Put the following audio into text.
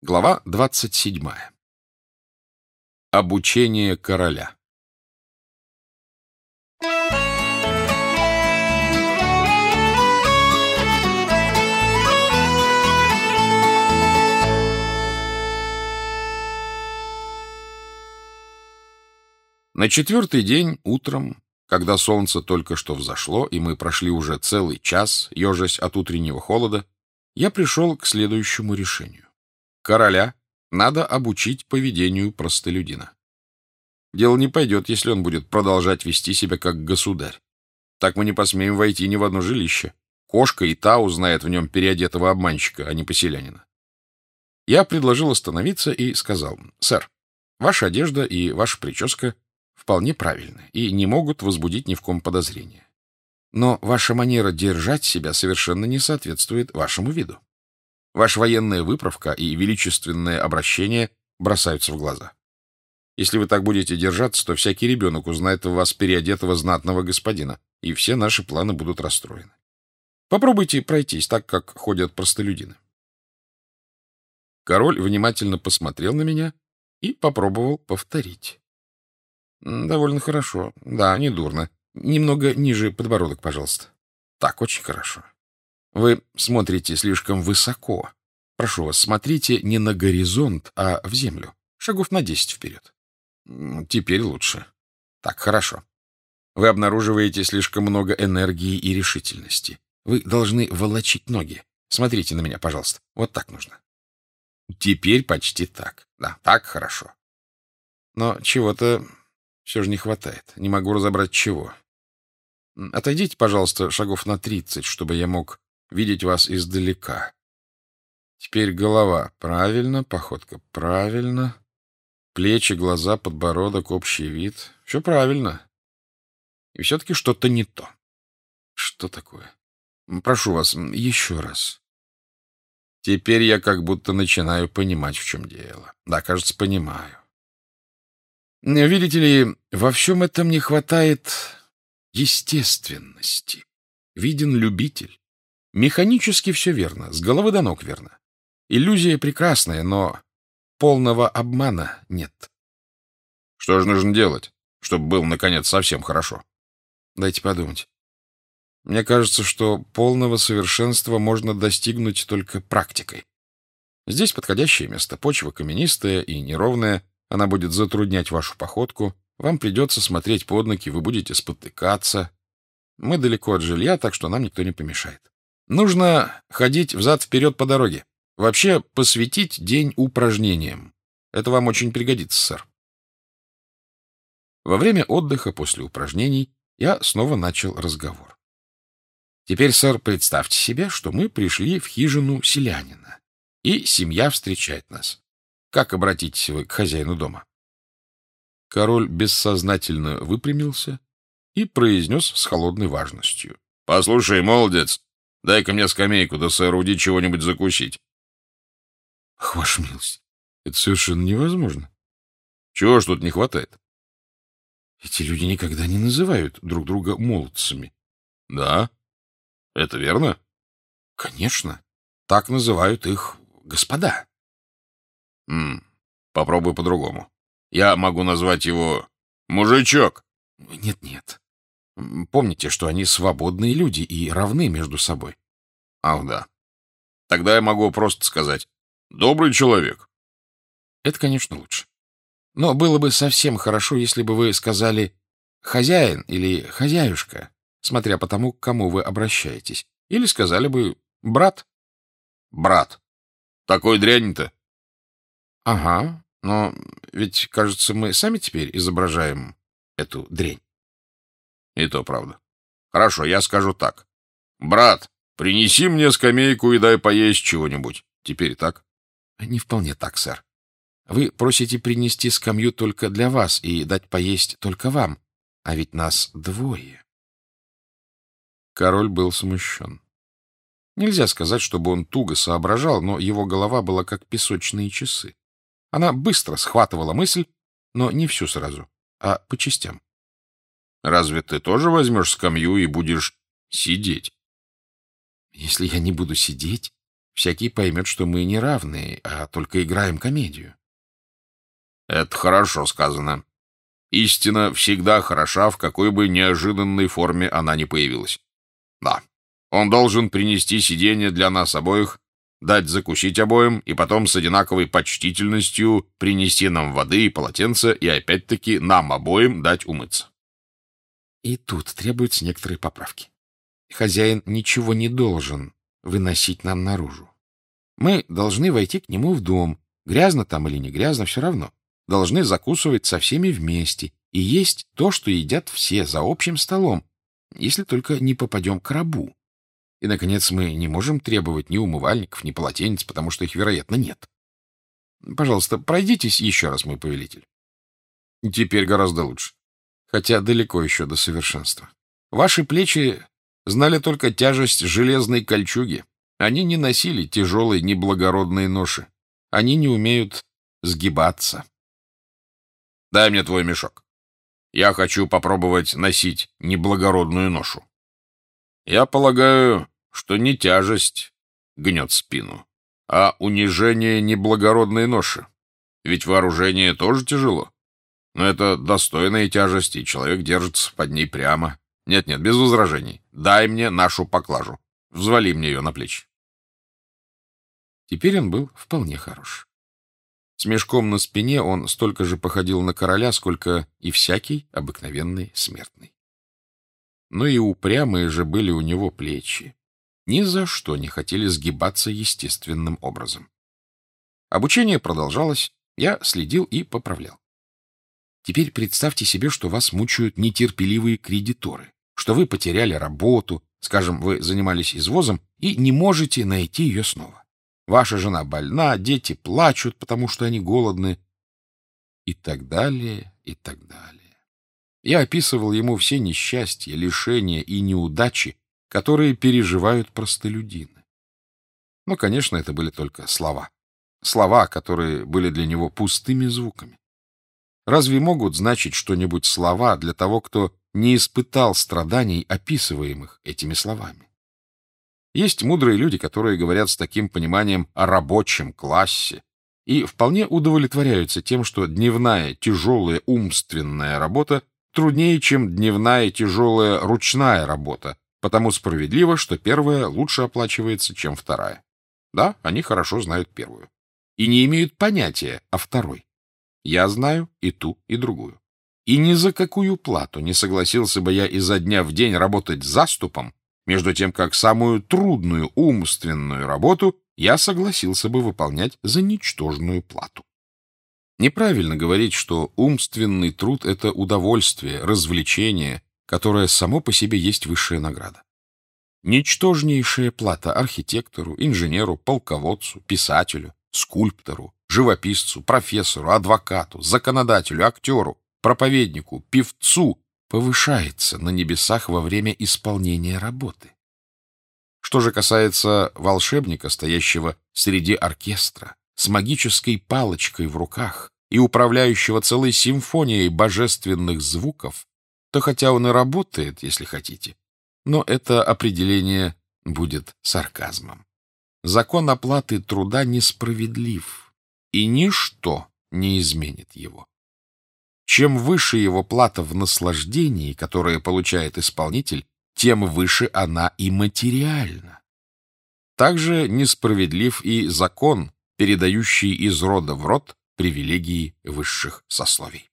Глава 27. Обучение короля. На четвертый день утром, когда солнце только что взошло, и мы прошли уже целый час, ежась от утреннего холода, я пришел к следующему решению. Короля надо обучить поведению простолюдина. Дело не пойдет, если он будет продолжать вести себя как государь. Так мы не посмеем войти ни в одно жилище. Кошка и та узнает в нем переодетого обманщика, а не поселянина. Я предложил остановиться и сказал, «Сэр, ваша одежда и ваша прическа вполне правильны и не могут возбудить ни в ком подозрения. Но ваша манера держать себя совершенно не соответствует вашему виду. Ваша военная выправка и величественное обращение бросаются в глаза. Если вы так будете держаться, то всякий ребенок узнает в вас переодетого знатного господина, и все наши планы будут расстроены. Попробуйте пройтись так, как ходят простолюдины. Король внимательно посмотрел на меня и попробовал повторить. Довольно хорошо. Да, не дурно. Немного ниже подбородок, пожалуйста. Так, очень хорошо. Вы смотрите слишком высоко. Прошу вас, смотрите не на горизонт, а в землю. Шагов на десять вперед. Теперь лучше. Так, хорошо. Вы обнаруживаете слишком много энергии и решительности. Вы должны волочить ноги. Смотрите на меня, пожалуйста. Вот так нужно. Теперь почти так. Да, так хорошо. Но чего-то все же не хватает. Не могу разобрать чего. Отойдите, пожалуйста, шагов на тридцать, чтобы я мог видеть вас издалека. Теперь голова. Правильно, походка. Правильно. Плечи, глаза, подбородок, общий вид. Все правильно. И все-таки что-то не то. Что такое? Прошу вас, еще раз. Теперь я как будто начинаю понимать, в чем дело. Да, кажется, понимаю. Видите ли, во всем этом не хватает естественности. Виден любитель. Механически все верно, с головы до ног верно. Иллюзия прекрасная, но полного обмана нет. Что же нужно делать, чтобы был, наконец, совсем хорошо? Дайте подумать. Мне кажется, что полного совершенства можно достигнуть только практикой. Здесь подходящее место. Почва каменистая и неровная. Она будет затруднять вашу походку. Вам придется смотреть под ноги, вы будете спотыкаться. Мы далеко от жилья, так что нам никто не помешает. Нужно ходить взад-вперед по дороге. Вообще посвятить день упражнениям. Это вам очень пригодится, сэр. Во время отдыха после упражнений я снова начал разговор. Теперь, сэр, представьте себе, что мы пришли в хижину селянина, и семья встречает нас. Как обратитесь вы к хозяину дома? Король бессознательно выпрямился и произнес с холодной важностью. — Послушай, молодец, Дай-ка мне скамейку, да сооруди чего-нибудь закусить. — Ах, ваша милость, это совершенно невозможно. — Чего ж тут не хватает? — Эти люди никогда не называют друг друга молодцами. — Да? Это верно? — Конечно. Так называют их господа. — М попробуй по-другому. Я могу назвать его мужичок. Нет-нет. Помните, что они свободные люди и равны между собой. Ах, да. Тогда я могу просто сказать «добрый человек». Это, конечно, лучше. Но было бы совсем хорошо, если бы вы сказали «хозяин» или «хозяюшка», смотря по тому, к кому вы обращаетесь. Или сказали бы «брат». «Брат». Такой дрянь-то. Ага, но ведь, кажется, мы сами теперь изображаем эту дрянь. И то правда. Хорошо, я скажу так. Брат, принеси мне скамейку и дай поесть чего-нибудь. Теперь так? Не вполне так, сэр. Вы просите принести скамью только для вас и дать поесть только вам. А ведь нас двое. Король был смущен. Нельзя сказать, чтобы он туго соображал, но его голова была как песочные часы. Она быстро схватывала мысль, но не всю сразу, а по частям. Разве ты тоже возьмешь скамью и будешь сидеть? Если я не буду сидеть, всякий поймет, что мы не равные, а только играем комедию. Это хорошо сказано. Истина всегда хороша, в какой бы неожиданной форме она ни появилась. Да, он должен принести сиденье для нас обоих, дать закусить обоим и потом с одинаковой почтительностью принести нам воды и полотенце и опять-таки нам обоим дать умыться. И тут требуются некоторые поправки. Хозяин ничего не должен выносить нам наружу. Мы должны войти к нему в дом, грязно там или не грязно, все равно. Должны закусывать со всеми вместе и есть то, что едят все за общим столом, если только не попадем к рабу. И, наконец, мы не можем требовать ни умывальников, ни полотенец, потому что их, вероятно, нет. Пожалуйста, пройдитесь еще раз, мой повелитель. Теперь гораздо лучше, хотя далеко еще до совершенства. Ваши плечи знали только тяжесть железной кольчуги. Они не носили тяжелой, неблагородной ноши. Они не умеют сгибаться. Дай мне твой мешок. Я хочу попробовать носить неблагородную ношу. Я полагаю, что не тяжесть гнет спину, а унижение неблагородной ноши. Ведь вооружение тоже тяжело. Но это достойная тяжесть, и человек держится под ней прямо. Нет-нет, без возражений. Дай мне нашу поклажу. Взвали мне ее на плечи. Теперь он был вполне хорош. С мешком на спине он столько же походил на короля, сколько и всякий обыкновенный смертный но и упрямые же были у него плечи. Ни за что не хотели сгибаться естественным образом. Обучение продолжалось, я следил и поправлял. Теперь представьте себе, что вас мучают нетерпеливые кредиторы, что вы потеряли работу, скажем, вы занимались извозом и не можете найти ее снова. Ваша жена больна, дети плачут, потому что они голодны, и так далее, и так далее. Я описывал ему все несчастья, лишения и неудачи, которые переживают простолюдины. Но, конечно, это были только слова. Слова, которые были для него пустыми звуками. Разве могут значить что-нибудь слова для того, кто не испытал страданий, описываемых этими словами? Есть мудрые люди, которые говорят с таким пониманием о рабочем классе и вполне удовлетворяются тем, что дневная тяжелая умственная работа труднее, чем дневная тяжелая ручная работа, потому справедливо, что первая лучше оплачивается, чем вторая. Да, они хорошо знают первую. И не имеют понятия о второй. Я знаю и ту, и другую. И ни за какую плату не согласился бы я изо дня в день работать заступом, между тем как самую трудную умственную работу я согласился бы выполнять за ничтожную плату. Неправильно говорить, что умственный труд — это удовольствие, развлечение, которое само по себе есть высшая награда. Ничтожнейшая плата архитектору, инженеру, полководцу, писателю, скульптору, живописцу, профессору, адвокату, законодателю, актеру, проповеднику, певцу повышается на небесах во время исполнения работы. Что же касается волшебника, стоящего среди оркестра, с магической палочкой в руках и управляющего целой симфонией божественных звуков, то хотя он и работает, если хотите, но это определение будет сарказмом. Закон оплаты труда несправедлив, и ничто не изменит его. Чем выше его плата в наслаждении, которое получает исполнитель, тем выше она и материальна. Также несправедлив и закон, передающие из рода в род привилегии высших сословий.